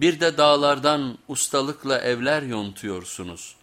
Bir de dağlardan ustalıkla evler yontuyorsunuz.